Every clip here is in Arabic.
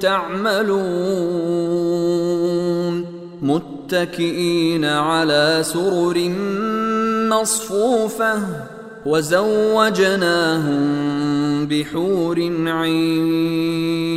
تعملون متكئين على سرر مصفوفة وزوجناهم بحور عين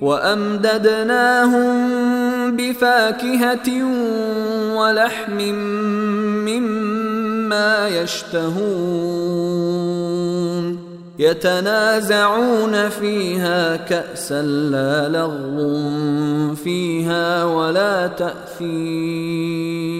وأمددناهم بفاكهة ولحم مما يشتهون. يتنازعون فيها كأسا لا لغو فيها ولا تاثيم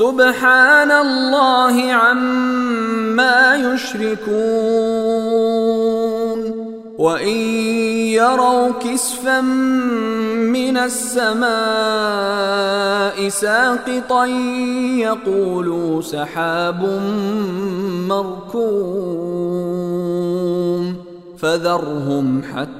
سبحان الله عما يشركون. وإن يروا كسفا من السماء ساقطا يقولوا سحاب مركوم. فذرهم حتى